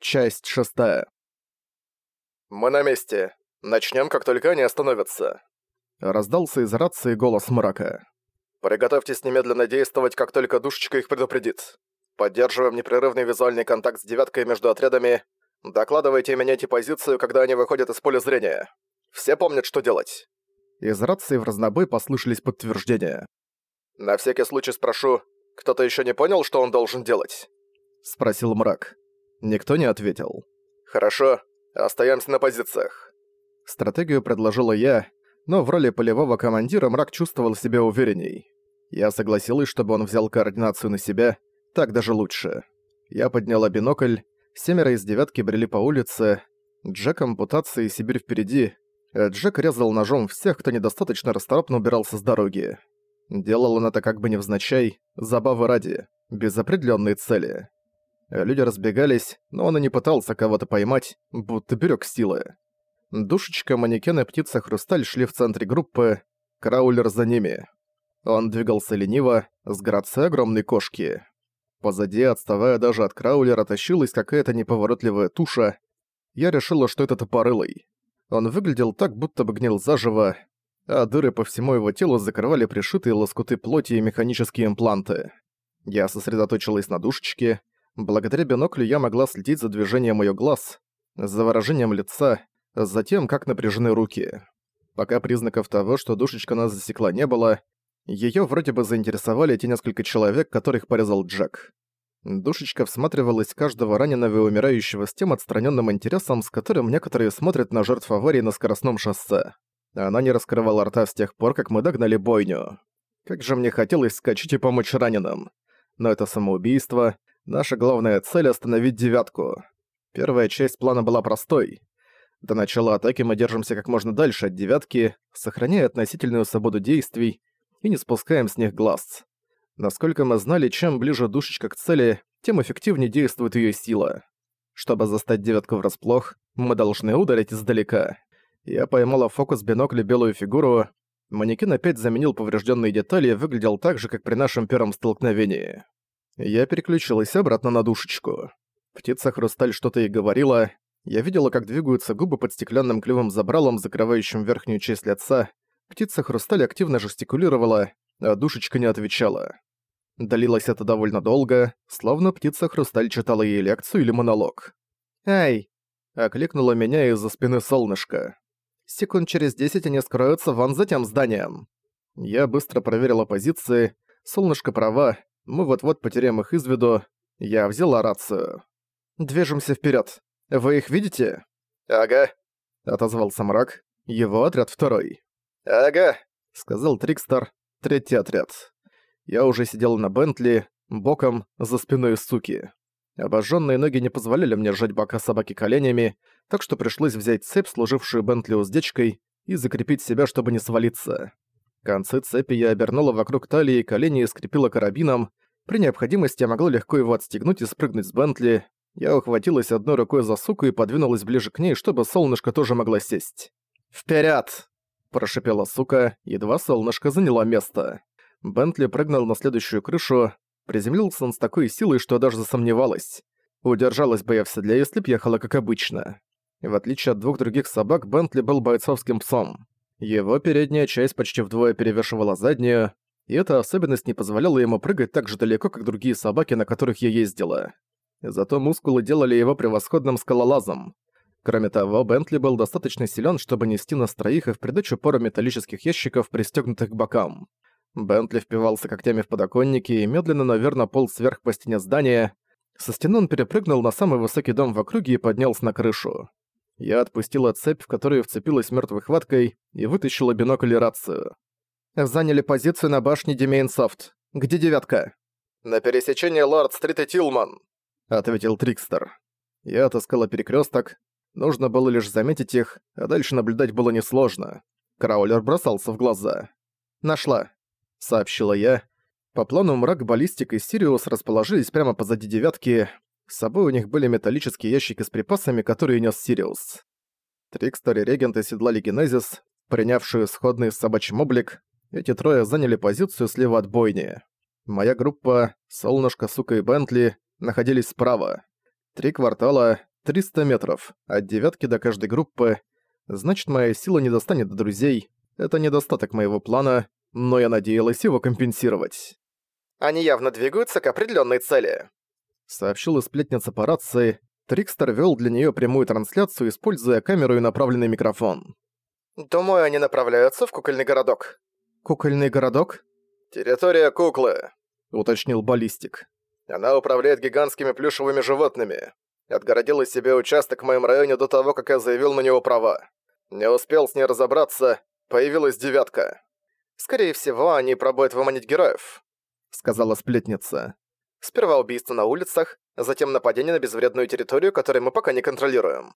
Часть шестая. «Мы на месте. Начнем, как только они остановятся». Раздался из рации голос мрака. «Приготовьтесь немедленно действовать, как только душечка их предупредит. Поддерживаем непрерывный визуальный контакт с девяткой между отрядами. Докладывайте и меняйте позицию, когда они выходят из поля зрения. Все помнят, что делать». Из рации в разнобой послышались подтверждения. «На всякий случай спрошу, кто-то еще не понял, что он должен делать?» Спросил мрак. Никто не ответил. «Хорошо, остаемся на позициях». Стратегию предложила я, но в роли полевого командира мрак чувствовал себя уверенней. Я согласилась, чтобы он взял координацию на себя, так даже лучше. Я подняла бинокль, семеро из девятки брели по улице, Джек ампутация и Сибирь впереди, а Джек резал ножом всех, кто недостаточно расторопно убирался с дороги. Делал он это как бы невзначай, забавы ради, без определенной цели. Люди разбегались, но он и не пытался кого-то поймать, будто берег силы. Душечка, манекен и птица-хрусталь шли в центре группы, Краулер за ними. Он двигался лениво, с грацией огромной кошки. Позади, отставая даже от Краулера, тащилась какая-то неповоротливая туша. Я решила, что это топорылый. Он выглядел так, будто бы гнил заживо, а дыры по всему его телу закрывали пришитые лоскуты плоти и механические импланты. Я сосредоточилась на душечке, Благодаря биноклю я могла следить за движением её глаз, за выражением лица, за тем, как напряжены руки. Пока признаков того, что душечка нас засекла, не было, её вроде бы заинтересовали те несколько человек, которых порезал Джек. Душечка всматривалась каждого раненого и умирающего с тем отстранённым интересом, с которым некоторые смотрят на жертв аварии на скоростном шоссе. Она не раскрывала рта с тех пор, как мы догнали бойню. Как же мне хотелось скачать и помочь раненым. Но это самоубийство, Наша главная цель — остановить девятку. Первая часть плана была простой. До начала атаки мы держимся как можно дальше от девятки, сохраняя относительную свободу действий и не спускаем с них глаз. Насколько мы знали, чем ближе душечка к цели, тем эффективнее действует ее сила. Чтобы застать девятку врасплох, мы должны ударить издалека. Я поймала фокус бинокля белую фигуру. Манекен опять заменил поврежденные детали и выглядел так же, как при нашем первом столкновении. Я переключилась обратно на душечку. Птица-хрусталь что-то ей говорила. Я видела, как двигаются губы под стеклянным клювом забралом, закрывающим верхнюю часть лица. Птица-хрусталь активно жестикулировала, а душечка не отвечала. Долилось это довольно долго, словно птица-хрусталь читала ей лекцию или монолог. «Эй!» — окликнула меня из-за спины солнышко. «Секунд через десять они скроются вон за тем зданием». Я быстро проверила позиции. Солнышко права, мы вот-вот потеряем их из виду. Я взяла рацию. «Движемся вперед. Вы их видите?» «Ага», — отозвался мрак. Его отряд второй. «Ага», — сказал Трикстер. Третий отряд. Я уже сидел на Бентли, боком, за спиной суки. Обожженные ноги не позволяли мне сжать бока собаки коленями, так что пришлось взять цепь, служившую Бентли уздечкой, и закрепить себя, чтобы не свалиться. Концы цепи я обернула вокруг талии и колени и скрепила карабином. При необходимости я могла легко его отстегнуть и спрыгнуть с Бентли. Я ухватилась одной рукой за суку и подвинулась ближе к ней, чтобы солнышко тоже могло сесть. «Вперёд!» – прошипела сука, едва солнышко заняло место. Бентли прыгнул на следующую крышу, приземлился он с такой силой, что даже засомневалась. Удержалась бы я в седле, если б ехала как обычно. В отличие от двух других собак, Бентли был бойцовским псом. Его передняя часть почти вдвое перевешивала заднюю, и эта особенность не позволяла ему прыгать так же далеко, как другие собаки, на которых я ездила. Зато мускулы делали его превосходным скалолазом. Кроме того, Бентли был достаточно силен, чтобы нести нас троих и в придачу пару металлических ящиков, пристегнутых к бокам. Бентли впивался когтями в подоконники и медленно, наверное, полз сверх по стене здания. Со стены он перепрыгнул на самый высокий дом в округе и поднялся на крышу. Я отпустила цепь, в которую вцепилась мертвой хваткой, и вытащила бинокль и рацию. «Заняли позицию на башне Демейнсофт. Где девятка?» «На пересечении Лорд-стрит и Тилман», — ответил Трикстер. Я отыскала перекресток. Нужно было лишь заметить их, а дальше наблюдать было несложно. Краулер бросался в глаза. «Нашла», — сообщила я. По плану мрак, баллистик и Сириус расположились прямо позади девятки, с собой у них были металлические ящики с припасами, которые нес Сириус. Трикстер и Регент оседлали Генезис, принявшую сходный с собачьим облик. Эти трое заняли позицию слева от бойни. Моя группа, Солнышко, Сука и Бентли, находились справа. Три квартала, 300 метров, от девятки до каждой группы. Значит, моя сила не достанет до друзей. Это недостаток моего плана, но я надеялась его компенсировать. Они явно двигаются к определенной цели. Сообщила сплетница по рации. Трикстер вел для нее прямую трансляцию, используя камеру и направленный микрофон. Думаю, они направляются в кукольный городок. «Кукольный городок?» «Территория куклы», — уточнил Баллистик. «Она управляет гигантскими плюшевыми животными. Отгородила себе участок в моем районе до того, как я заявил на него права. Не успел с ней разобраться, появилась девятка. Скорее всего, они пробуют выманить героев», — сказала сплетница. «Сперва убийство на улицах, затем нападение на безвредную территорию, которую мы пока не контролируем».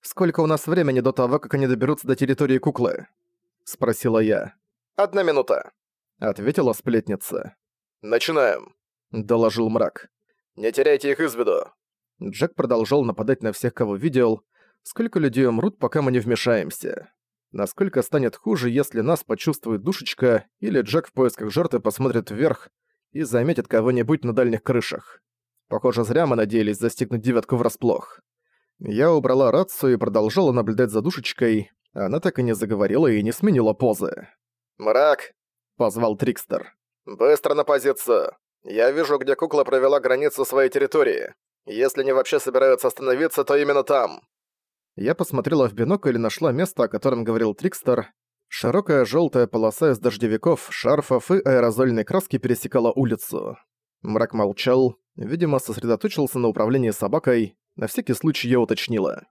«Сколько у нас времени до того, как они доберутся до территории куклы?» — спросила я. «Одна минута», — ответила сплетница. «Начинаем», — доложил мрак. «Не теряйте их из виду». Джек продолжал нападать на всех, кого видел. Сколько людей умрут, пока мы не вмешаемся? Насколько станет хуже, если нас почувствует душечка, или Джек в поисках жертвы посмотрит вверх и заметит кого-нибудь на дальних крышах? Похоже, зря мы надеялись застигнуть девятку врасплох. Я убрала рацию и продолжала наблюдать за душечкой. Она так и не заговорила и не сменила позы. «Мрак!» — позвал Трикстер. «Быстро на позицию! Я вижу, где кукла провела границу своей территории. Если они вообще собираются остановиться, то именно там». Я посмотрела в бинокль и нашла место, о котором говорил Трикстер. Широкая желтая полоса из дождевиков, шарфов и аэрозольной краски пересекала улицу. Мрак молчал, видимо, сосредоточился на управлении собакой. На всякий случай я уточнила.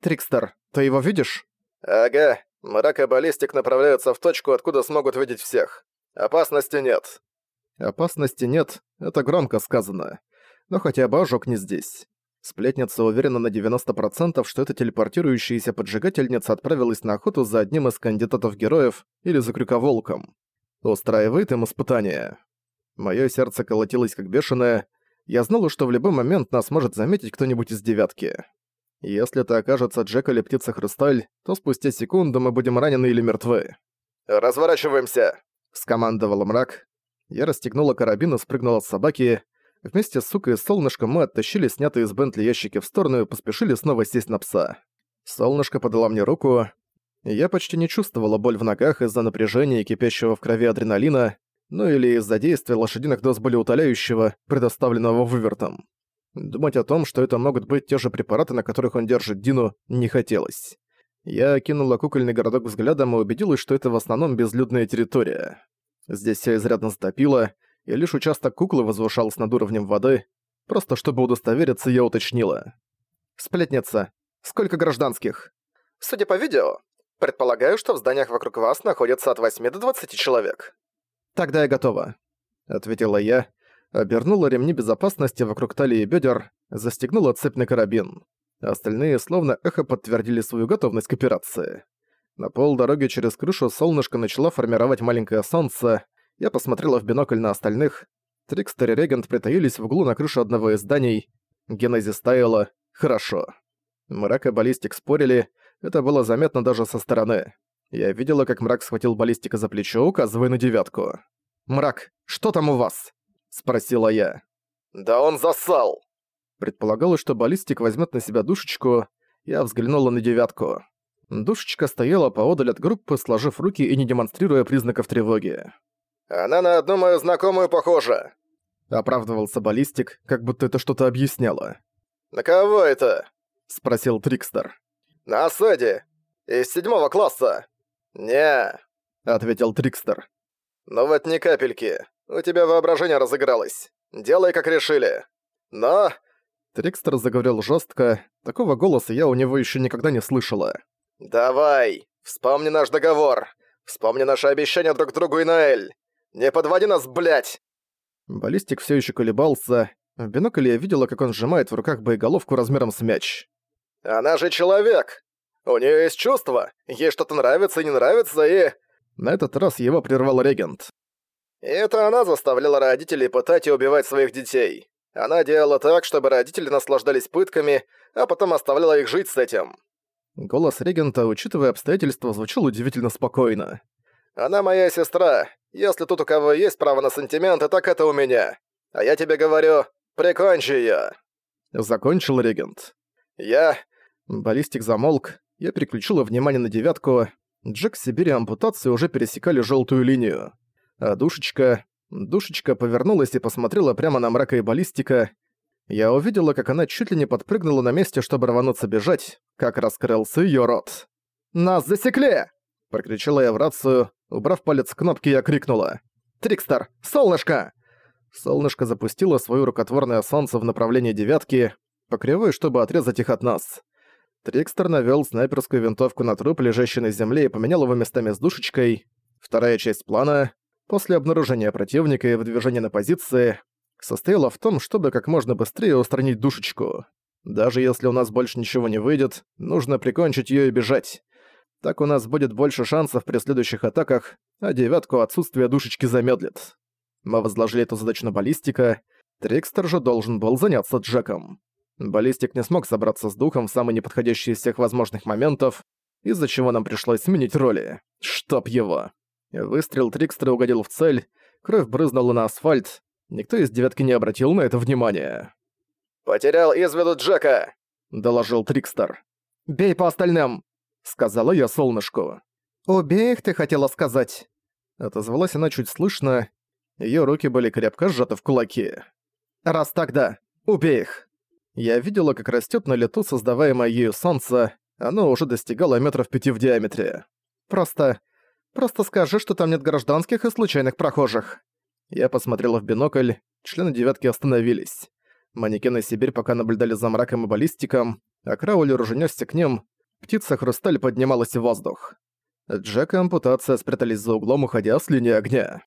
«Трикстер, ты его видишь?» «Ага, Мрак и баллистик направляются в точку, откуда смогут видеть всех. Опасности нет». «Опасности нет, это громко сказано. Но хотя бы ожог не здесь». Сплетница уверена на 90%, что эта телепортирующаяся поджигательница отправилась на охоту за одним из кандидатов-героев или за крюковолком. Устраивает им испытание. Моё сердце колотилось как бешеное. Я знала, что в любой момент нас может заметить кто-нибудь из девятки. Если это окажется Джек или Птица-Хрусталь, то спустя секунду мы будем ранены или мертвы. «Разворачиваемся!» — скомандовал мрак. Я расстегнула карабин и спрыгнула с собаки. Вместе с сукой и солнышком мы оттащили снятые из Бентли ящики в сторону и поспешили снова сесть на пса. Солнышко подала мне руку. Я почти не чувствовала боль в ногах из-за напряжения и кипящего в крови адреналина, ну или из-за действия лошадиных доз болеутоляющего, предоставленного вывертом. Думать о том, что это могут быть те же препараты, на которых он держит Дину, не хотелось. Я окинула кукольный городок взглядом и убедилась, что это в основном безлюдная территория. Здесь все изрядно затопило, и лишь участок куклы возвышался над уровнем воды. Просто чтобы удостовериться, я уточнила. «Сплетница, сколько гражданских?» «Судя по видео, предполагаю, что в зданиях вокруг вас находится от 8 до 20 человек». «Тогда я готова», — ответила я, обернула ремни безопасности вокруг талии и бедер, застегнула цепь на карабин. Остальные словно эхо подтвердили свою готовность к операции. На пол дороги через крышу солнышко начало формировать маленькое солнце. Я посмотрела в бинокль на остальных. Трикстер и Регент притаились в углу на крышу одного из зданий. Генезис таяла. Хорошо. Мрак и Баллистик спорили. Это было заметно даже со стороны. Я видела, как Мрак схватил Баллистика за плечо, указывая на девятку. «Мрак, что там у вас?» Спросила я. «Да он засал!» Предполагалось, что баллистик возьмет на себя душечку. Я взглянула на девятку. Душечка стояла поодаль от группы, сложив руки и не демонстрируя признаков тревоги. «Она на одну мою знакомую похожа!» Оправдывался баллистик, как будто это что-то объясняло. «На кого это?» — спросил Трикстер. «На Сэдди! Из седьмого класса!» «Не», — ответил Трикстер. «Ну вот ни капельки. У тебя воображение разыгралось. Делай, как решили. Но...» Трикстер заговорил жестко. Такого голоса я у него еще никогда не слышала. «Давай, вспомни наш договор. Вспомни наше обещание друг другу и Наэль. Не подводи нас, блядь!» Баллистик все еще колебался. В бинокле я видела, как он сжимает в руках боеголовку размером с мяч. «Она же человек! У нее есть чувства, ей что-то нравится и не нравится, и...» На этот раз его прервал регент. Это она заставляла родителей пытать и убивать своих детей. Она делала так, чтобы родители наслаждались пытками, а потом оставляла их жить с этим. Голос регента, учитывая обстоятельства, звучал удивительно спокойно. «Она моя сестра. Если тут у кого есть право на сантименты, так это у меня. А я тебе говорю, прикончи её». Закончил регент. Я...» Баллистик замолк, я переключила внимание на девятку. Джек с Сибири ампутации уже пересекали желтую линию. А душечка... Душечка повернулась и посмотрела прямо на мрака и баллистика. Я увидела, как она чуть ли не подпрыгнула на месте, чтобы рвануться бежать, как раскрылся её рот. «Нас засекли!» – прокричала я в рацию. Убрав палец с кнопки, я крикнула. «Трикстер! Солнышко!» Солнышко запустило свое рукотворное солнце в направлении девятки, по кривой, чтобы отрезать их от нас. Трикстер навёл снайперскую винтовку на труп, лежащий на земле, и поменял его местами с душечкой. Вторая часть плана, после обнаружения противника и выдвижения на позиции, состояла в том, чтобы как можно быстрее устранить душечку. Даже если у нас больше ничего не выйдет, нужно прикончить её и бежать. Так у нас будет больше шансов при следующих атаках, а девятку отсутствие душечки замедлит. Мы возложили эту задачу на баллистика, Трикстер же должен был заняться Джеком. Баллистик не смог собраться с духом в самый неподходящий из всех возможных моментов, из-за чего нам пришлось сменить роли. Чтоб его. Выстрел Трикстера угодил в цель, кровь брызнула на асфальт, никто из девятки не обратил на это внимания. «Потерял из виду Джека!» — доложил Трикстер. «Бей по остальным!» — сказала я солнышку. «Убей их, ты хотела сказать!» Отозвалась она чуть слышно, её руки были крепко сжаты в кулаки. «Раз тогда, убей их!» Я видела, как растет на лету создаваемое ею солнце, оно уже достигало метров пяти в диаметре. Просто... просто скажи, что там нет гражданских и случайных прохожих. Я посмотрела в бинокль, члены девятки остановились. Манекены Сибирь пока наблюдали за мраком и баллистиком, а Краулер уже нёсся к ним, птица-хрусталь поднималась в воздух. Джек и ампутация спрятались за углом, уходя с линии огня.